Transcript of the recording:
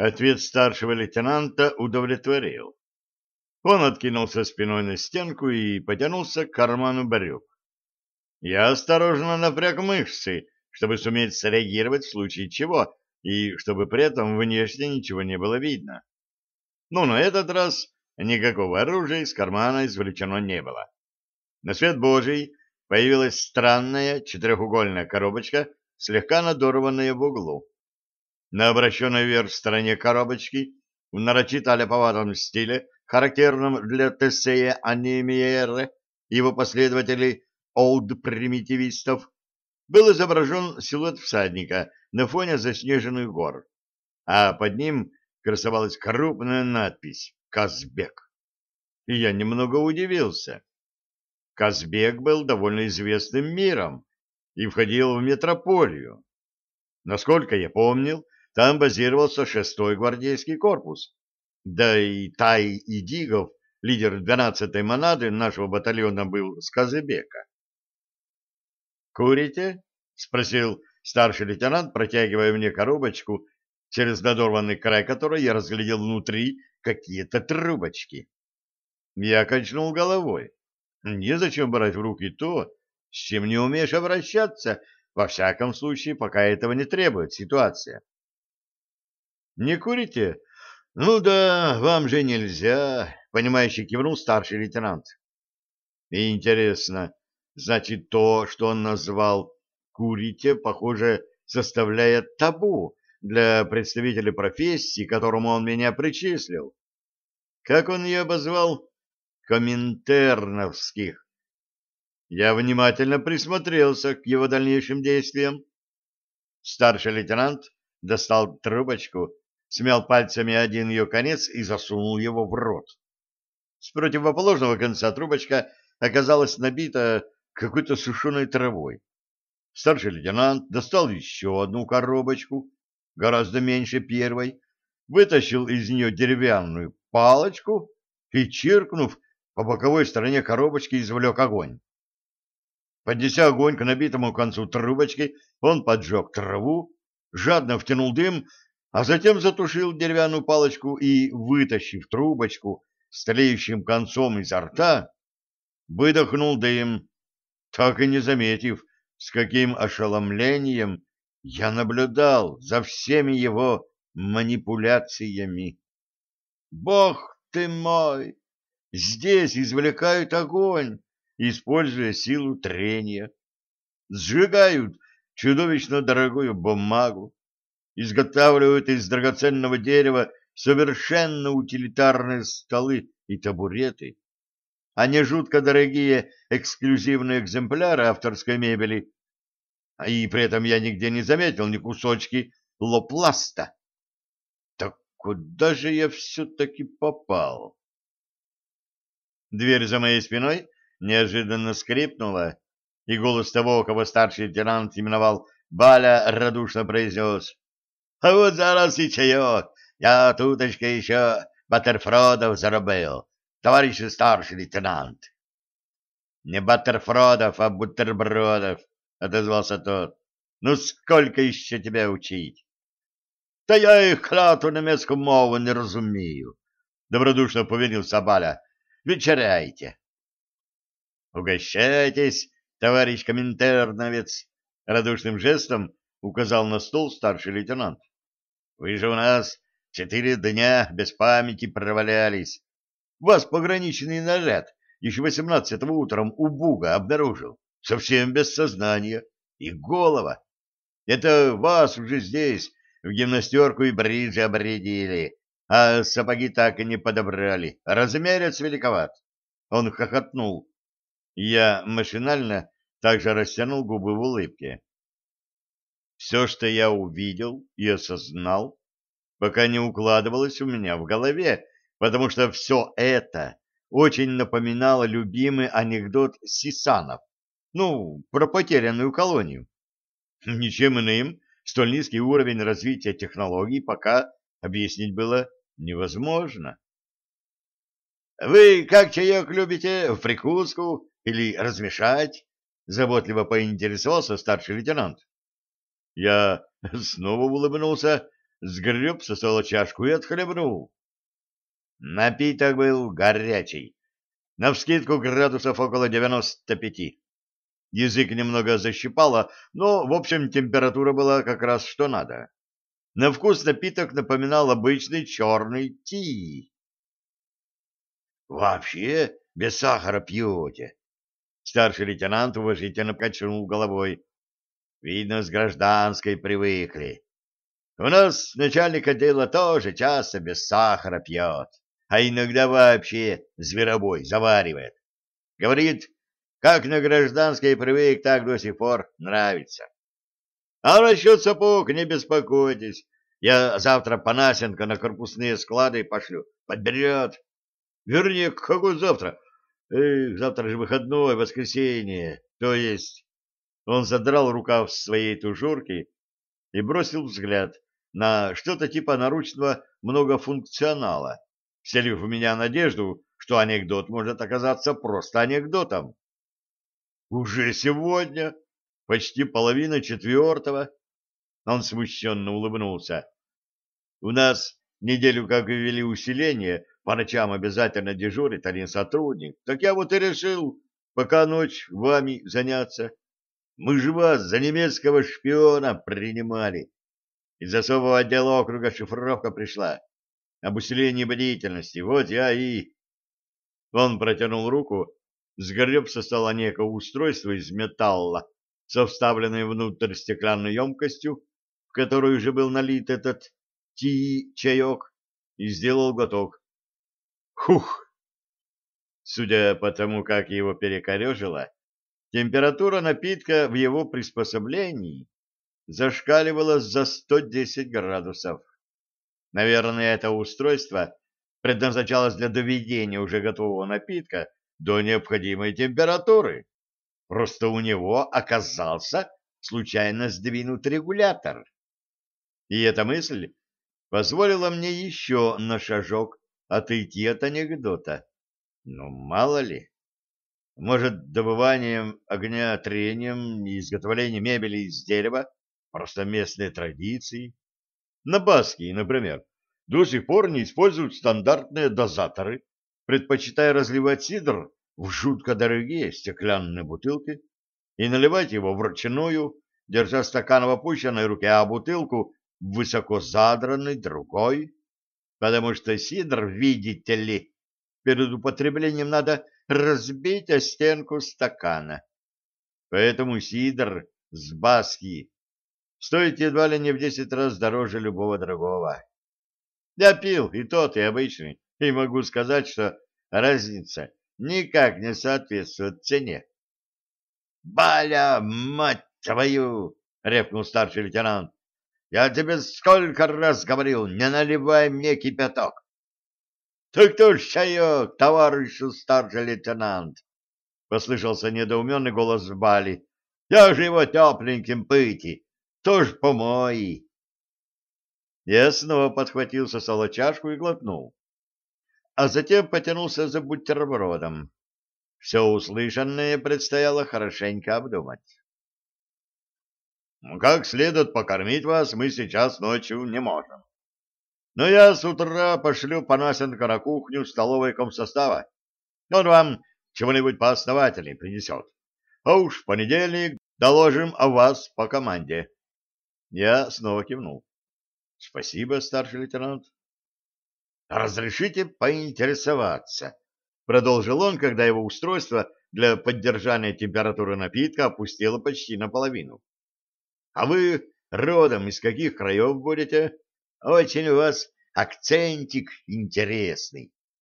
Ответ старшего лейтенанта удовлетворил. Он откинулся спиной на стенку и потянулся к карману брюк. Я осторожно напряг мышцы, чтобы суметь среагировать в случае чего, и чтобы при этом внешне ничего не было видно. Но на этот раз никакого оружия из кармана извлечено не было. На свет Божий появилась странная четырехугольная коробочка, слегка надорванная в углу. На обращенной вверх стороне коробочки в нарочито ляповатом стиле, характерном для Тесея Анимиеры и его последователей олд-примитивистов, был изображен силуэт всадника на фоне заснеженных гор, а под ним красовалась крупная надпись «Казбек». И я немного удивился. Казбек был довольно известным миром и входил в метрополию. Насколько я помнил, там базировался шестой гвардейский корпус. Да и Тай Идигов, лидер 12-й монады нашего батальона, был с Казыбека. «Курите?» — спросил старший лейтенант, протягивая мне коробочку, через надорванный край которой я разглядел внутри какие-то трубочки. Я качнул головой. Незачем брать в руки то, с чем не умеешь обращаться, во всяком случае, пока этого не требует ситуация. «Не курите?» «Ну да, вам же нельзя», — понимающий кивнул старший лейтенант. «Интересно, значит, то, что он назвал «курите», похоже, составляет табу для представителя профессии, которому он меня причислил. Как он ее обозвал? Коминтерновских. Я внимательно присмотрелся к его дальнейшим действиям. Старший лейтенант достал трубочку смял пальцами один ее конец и засунул его в рот. С противоположного конца трубочка оказалась набита какой-то сушеной травой. Старший лейтенант достал еще одну коробочку, гораздо меньше первой, вытащил из нее деревянную палочку и, чиркнув по боковой стороне коробочки, извлек огонь. Поднеся огонь к набитому концу трубочки, он поджег траву, жадно втянул дым а затем затушил деревянную палочку и, вытащив трубочку с тлеющим концом изо рта, выдохнул дым, так и не заметив, с каким ошеломлением я наблюдал за всеми его манипуляциями. Бог ты мой! Здесь извлекают огонь, используя силу трения. Сжигают чудовищно дорогую бумагу, изготавливают из драгоценного дерева совершенно утилитарные столы и табуреты, а не жутко дорогие эксклюзивные экземпляры авторской мебели, и при этом я нигде не заметил ни кусочки лопласта. Так куда же я все-таки попал? Дверь за моей спиной неожиданно скрипнула, и голос того, кого старший лейтенант именовал Баля, радушно произнес А вот зараз и чаек. Я туточка еще баттерфродов заробил, товарищ старший лейтенант. Не баттерфродов, а бутербродов, — отозвался тот. Ну, сколько еще тебя учить? Да я их кляту немецкую мову не разумею, — добродушно повелил Сабаля. Вечеряйте. Угощайтесь, товарищ коминтерновец, — радушным жестом указал на стол старший лейтенант. Вы же у нас четыре дня без памяти провалялись. Вас пограничный наряд еще восемнадцатого утром у Буга обнаружил. Совсем без сознания. И голова. Это вас уже здесь в гимнастерку и бриджи обредили, а сапоги так и не подобрали. Размерец великоват. Он хохотнул. Я машинально также растянул губы в улыбке. Все, что я увидел и осознал, пока не укладывалось у меня в голове, потому что все это очень напоминало любимый анекдот Сисанов, ну, про потерянную колонию. Ничем иным столь низкий уровень развития технологий пока объяснить было невозможно. «Вы как чаек любите, в прикуску или размешать?» — заботливо поинтересовался старший лейтенант. Я снова улыбнулся, сгреб со стола чашку и отхлебнул. Напиток был горячий, навскидку градусов около девяносто пяти. Язык немного защипало, но, в общем, температура была как раз что надо. На вкус напиток напоминал обычный черный ти. «Вообще без сахара пьете?» Старший лейтенант уважительно качнул головой. «Видно, с гражданской привыкли. У нас начальник отдела тоже часто без сахара пьет, а иногда вообще зверобой заваривает. Говорит, как на гражданской привык, так до сих пор нравится. А насчет сапог не беспокойтесь. Я завтра Панасенко на корпусные склады пошлю. Подберет. Вернее, какой завтра? Эх, завтра же выходной, воскресенье. То есть... Он задрал рукав своей тужурки и бросил взгляд на что-то типа наручного многофункционала, вселив в меня надежду, что анекдот может оказаться просто анекдотом. Уже сегодня, почти половина четвертого, он смущенно улыбнулся. У нас неделю как ввели усиление, по ночам обязательно дежурит один сотрудник. Так я вот и решил, пока ночь вами заняться. Мы же вас за немецкого шпиона принимали. Из особого отдела округа шифровка пришла. Об усилении бдительности. Вот я и... Он протянул руку, сгреб со стола некое устройство из металла, со вставленной внутрь стеклянной емкостью, в которую уже был налит этот ти-чаек, и сделал глоток. Хух! Судя по тому, как его перекорежило, температура напитка в его приспособлении зашкаливала за 110 градусов. Наверное, это устройство предназначалось для доведения уже готового напитка до необходимой температуры. Просто у него оказался случайно сдвинут регулятор. И эта мысль позволила мне еще на шажок отойти от анекдота. Ну, мало ли. Может, добыванием огня трением и изготовлением мебели из дерева просто местные традиции. На Баскии, например, до сих пор не используют стандартные дозаторы, предпочитая разливать сидр в жутко дорогие стеклянные бутылки и наливать его вручную, держа стакан в опущенной руке, а бутылку высоко задранной другой, потому что сидр, видите ли, перед употреблением надо разбить о стенку стакана. Поэтому сидр с Баски стоит едва ли не в десять раз дороже любого другого. Я пил и тот, и обычный, и могу сказать, что разница никак не соответствует цене. — Баля, мать твою! — ревкнул старший лейтенант. — Я тебе сколько раз говорил, не наливай мне кипяток. — Так кто ж чаек, товарищ старший лейтенант? — послышался недоуменный голос Бали. — Я же его тепленьким пыти тоже помой. Я снова подхватил со и глотнул, а затем потянулся за бутербродом. Все услышанное предстояло хорошенько обдумать. Как следует покормить вас мы сейчас ночью не можем. Но я с утра пошлю Панасенко на кухню столовой комсостава. Он вам чего-нибудь поосновательнее принесет. А уж в понедельник доложим о вас по команде. Я снова кивнул. — Спасибо, старший лейтенант. — Разрешите поинтересоваться, — продолжил он, когда его устройство для поддержания температуры напитка опустило почти наполовину. — А вы родом из каких краев будете? Очень у вас акцентик интересный.